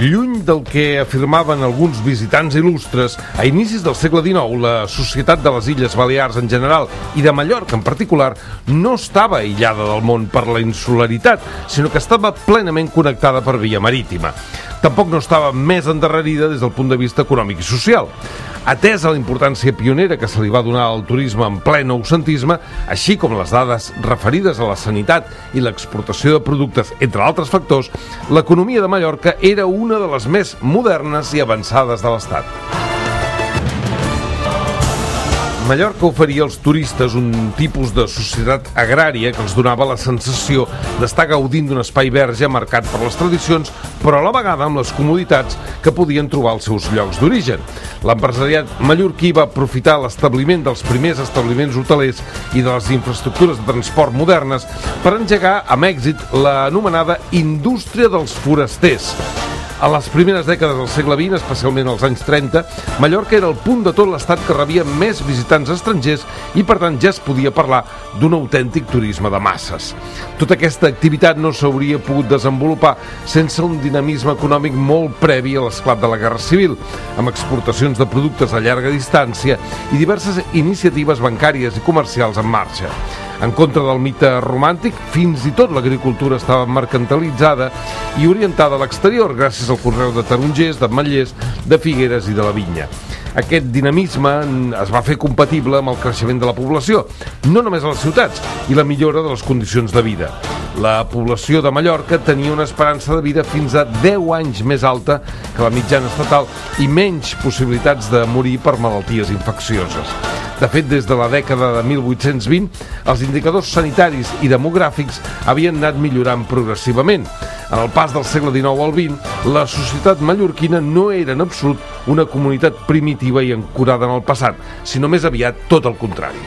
Lluny del que afirmaven alguns visitants il·lustres, a inicis del segle XIX la societat de les Illes Balears en general i de Mallorca en particular no estava aïllada del món per la insularitat, sinó que estava plenament connectada per via marítima. Tampoc no estava més endarrerida des del punt de vista econòmic i social. Atesa la importància pionera que se li va donar al turisme en ple noucentisme, així com les dades referides a la sanitat i l'exportació de productes, entre altres factors, l'economia de Mallorca era una de les més modernes i avançades de l'Estat. Mallorca oferia als turistes un tipus de societat agrària que els donava la sensació d'estar gaudint d'un espai verge marcat per les tradicions, però a la vegada amb les comoditats que podien trobar als seus llocs d'origen. L'empresariat mallorquí va aprofitar l'establiment dels primers establiments hotelers i de les infraestructures de transport modernes per engegar amb èxit l'anomenada indústria dels forasters, a les primeres dècades del segle XX, especialment als anys 30, Mallorca era el punt de tot l'estat que rebia més visitants estrangers i, per tant, ja es podia parlar d'un autèntic turisme de masses. Tota aquesta activitat no s'hauria pogut desenvolupar sense un dinamisme econòmic molt previ a l'esclat de la Guerra Civil, amb exportacions de productes a llarga distància i diverses iniciatives bancàries i comercials en marxa. En contra del mite romàntic, fins i tot l'agricultura estava mercantilitzada i orientada a l'exterior gràcies al correu de tarongers, d'ametllers, de figueres i de la vinya. Aquest dinamisme es va fer compatible amb el creixement de la població, no només a les ciutats, i la millora de les condicions de vida. La població de Mallorca tenia una esperança de vida fins a 10 anys més alta que la mitjana estatal i menys possibilitats de morir per malalties infeccioses. De fet, des de la dècada de 1820, els indicadors sanitaris i demogràfics havien anat millorant progressivament. En el pas del segle XIX al XX, la societat mallorquina no era en absolut una comunitat primitiva i encurada en el passat, sinó més aviat tot el contrari.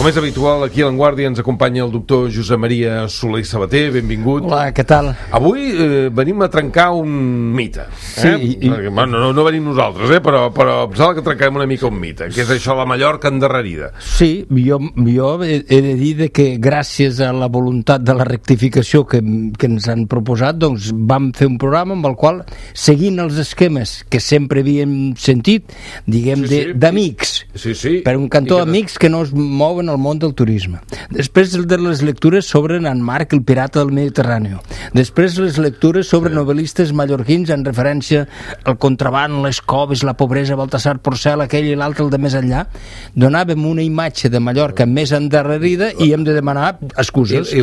Com és habitual, aquí a l'Enguàrdia ens acompanya el doctor Josep Maria Soler Sabater, benvingut. Hola, què tal? Avui eh, venim a trencar un mite. Sí, eh? i- i- Bueno, no, no venim nosaltres, eh? però, però em sembla que trencarem una mica un mite, que és això la Mallorca endarrerida. Sí, jo, jo he, he de dir que gràcies a la voluntat de la rectificació que, que ens han proposat, doncs vam fer un programa amb el qual, seguint els esquemes que sempre havíem sentit, diguem, Sí, sí. d'amics, Sí, sí. per un cantó I que- amics que no es mouen al món del turisme. Després de les lectures sobre en Marc, el pirata del Mediterrani. Després les lectures sobre novel·listes mallorquins en referència al contraband, les coves, la pobresa, Baltasar Porcel, aquell i l'altre, el de més enllà. Donàvem una imatge de Mallorca més endarrerida i hem de demanar excuses. I,